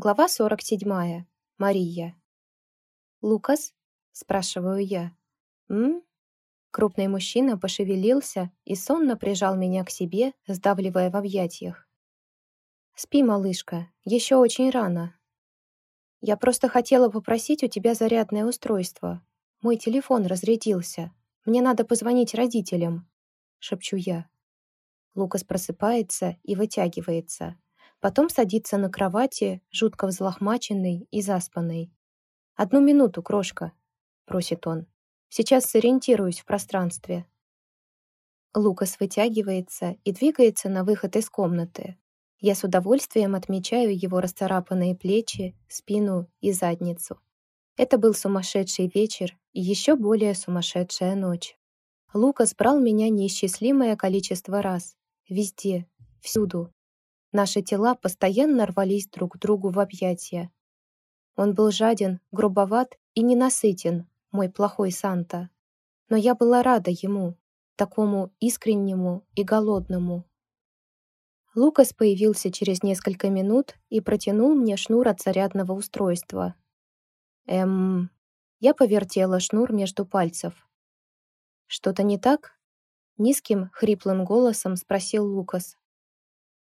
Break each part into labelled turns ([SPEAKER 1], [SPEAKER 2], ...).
[SPEAKER 1] Глава 47. Мария. «Лукас?» — спрашиваю я. «М?» Крупный мужчина пошевелился и сонно прижал меня к себе, сдавливая в объятиях. «Спи, малышка, еще очень рано. Я просто хотела попросить у тебя зарядное устройство. Мой телефон разрядился. Мне надо позвонить родителям», — шепчу я. Лукас просыпается и вытягивается. Потом садится на кровати, жутко взлохмаченный и заспанный. «Одну минуту, крошка», — просит он. «Сейчас сориентируюсь в пространстве». Лукас вытягивается и двигается на выход из комнаты. Я с удовольствием отмечаю его расцарапанные плечи, спину и задницу. Это был сумасшедший вечер и еще более сумасшедшая ночь. Лукас брал меня неисчислимое количество раз. Везде, всюду, Наши тела постоянно рвались друг к другу в объятия. Он был жаден, грубоват и ненасытен, мой плохой Санта. Но я была рада ему, такому искреннему и голодному. Лукас появился через несколько минут и протянул мне шнур от зарядного устройства. Эм... Я повертела шнур между пальцев. «Что-то не так?» Низким, хриплым голосом спросил Лукас.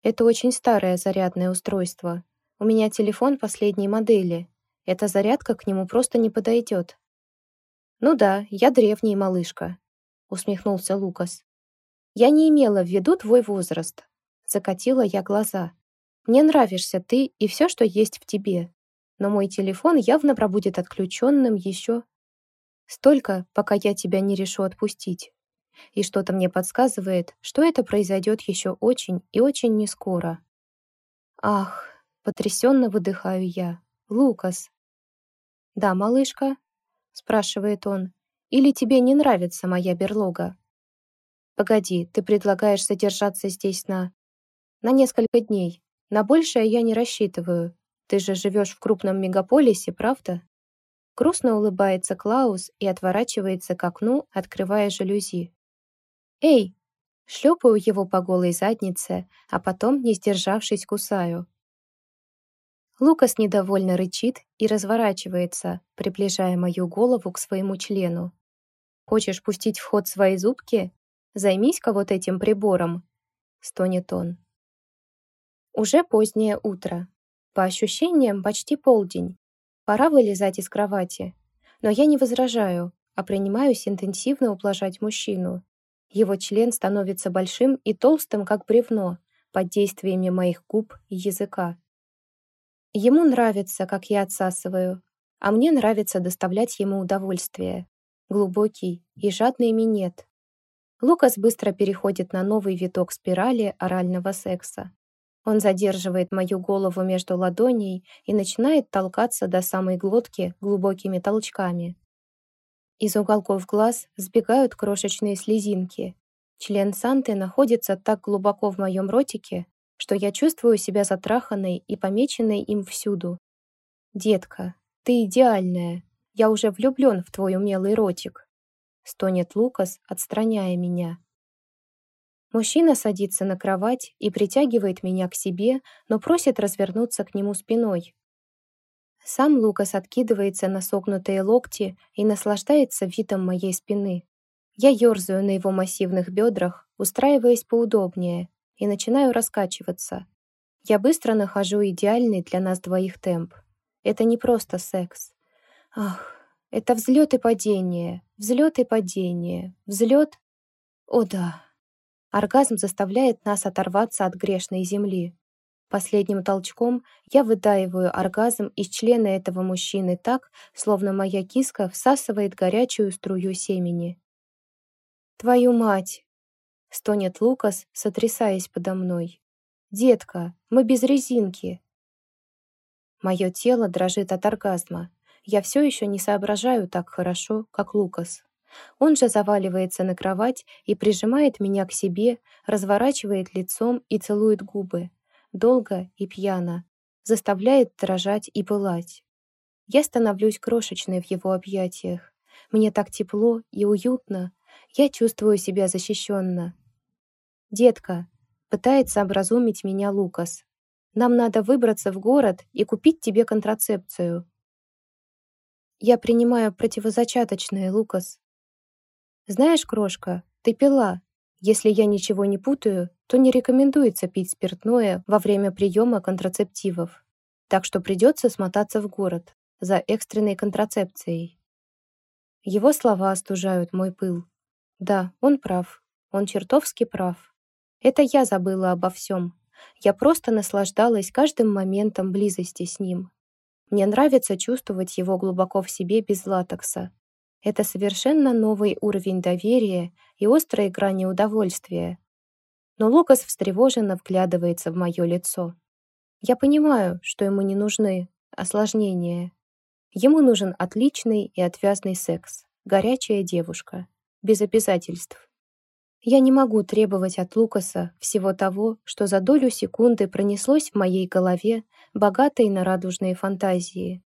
[SPEAKER 1] Это очень старое зарядное устройство. У меня телефон последней модели. Эта зарядка к нему просто не подойдет. «Ну да, я древний малышка», — усмехнулся Лукас. «Я не имела в виду твой возраст», — закатила я глаза. «Мне нравишься ты и все, что есть в тебе. Но мой телефон явно пробудет отключенным еще столько, пока я тебя не решу отпустить. И что-то мне подсказывает, что это произойдет еще очень и очень нескоро. Ах, потрясенно выдыхаю я. Лукас. Да, малышка? Спрашивает он. Или тебе не нравится моя берлога? Погоди, ты предлагаешь задержаться здесь на... На несколько дней. На большее я не рассчитываю. Ты же живешь в крупном мегаполисе, правда? Грустно улыбается Клаус и отворачивается к окну, открывая жалюзи. «Эй!» Шлепаю его по голой заднице, а потом, не сдержавшись, кусаю. Лукас недовольно рычит и разворачивается, приближая мою голову к своему члену. «Хочешь пустить в ход свои зубки? Займись-ка вот этим прибором!» — стонет он. Уже позднее утро. По ощущениям, почти полдень. Пора вылезать из кровати. Но я не возражаю, а принимаюсь интенсивно ублажать мужчину. Его член становится большим и толстым, как бревно, под действиями моих губ и языка. Ему нравится, как я отсасываю, а мне нравится доставлять ему удовольствие. Глубокий и жадный минет. Лукас быстро переходит на новый виток спирали орального секса. Он задерживает мою голову между ладоней и начинает толкаться до самой глотки глубокими толчками. Из уголков глаз сбегают крошечные слезинки. Член Санты находится так глубоко в моем ротике, что я чувствую себя затраханной и помеченной им всюду. «Детка, ты идеальная. Я уже влюблен в твой умелый ротик», — стонет Лукас, отстраняя меня. Мужчина садится на кровать и притягивает меня к себе, но просит развернуться к нему спиной, сам Лукас откидывается на согнутые локти и наслаждается видом моей спины. Я ерзаю на его массивных бедрах, устраиваясь поудобнее, и начинаю раскачиваться. Я быстро нахожу идеальный для нас двоих темп. Это не просто секс. Ах, это взлет и падение, взлет и падение, взлет. О да. Оргазм заставляет нас оторваться от грешной земли. Последним толчком я выдаиваю оргазм из члена этого мужчины так, словно моя киска всасывает горячую струю семени. «Твою мать!» — стонет Лукас, сотрясаясь подо мной. «Детка, мы без резинки!» Мое тело дрожит от оргазма. Я все еще не соображаю так хорошо, как Лукас. Он же заваливается на кровать и прижимает меня к себе, разворачивает лицом и целует губы долго и пьяно, заставляет дрожать и пылать. Я становлюсь крошечной в его объятиях. Мне так тепло и уютно. Я чувствую себя защищенно. «Детка», — пытается образумить меня Лукас. Нам надо выбраться в город и купить тебе контрацепцию. Я принимаю противозачаточные, Лукас. Знаешь, крошка, ты пила. Если я ничего не путаю, то не рекомендуется пить спиртное во время приема контрацептивов. Так что придется смотаться в город за экстренной контрацепцией. Его слова остужают мой пыл. Да, он прав. Он чертовски прав. Это я забыла обо всем. Я просто наслаждалась каждым моментом близости с ним. Мне нравится чувствовать его глубоко в себе без латекса. Это совершенно новый уровень доверия и острая грани удовольствия. Но Лукас встревоженно вглядывается в мое лицо. Я понимаю, что ему не нужны осложнения. Ему нужен отличный и отвязный секс, горячая девушка, без обязательств. Я не могу требовать от Лукаса всего того, что за долю секунды пронеслось в моей голове богатой на радужные фантазии.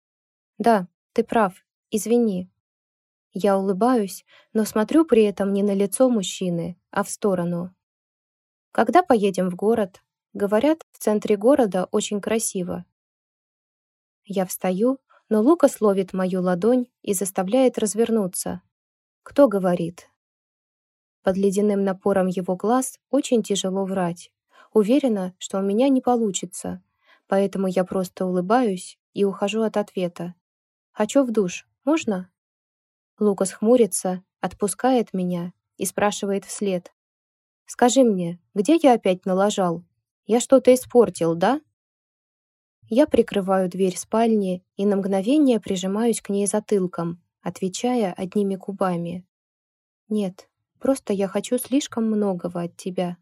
[SPEAKER 1] Да, ты прав, извини. Я улыбаюсь, но смотрю при этом не на лицо мужчины, а в сторону. Когда поедем в город? Говорят, в центре города очень красиво. Я встаю но Лукас ловит мою ладонь и заставляет развернуться. Кто говорит? Под ледяным напором его глаз очень тяжело врать. Уверена, что у меня не получится, поэтому я просто улыбаюсь и ухожу от ответа. «Хочу в душ. Можно?» Лукас хмурится, отпускает меня и спрашивает вслед. «Скажи мне, где я опять налажал? Я что-то испортил, да?» Я прикрываю дверь спальни и на мгновение прижимаюсь к ней затылком, отвечая одними губами. «Нет, просто я хочу слишком многого от тебя».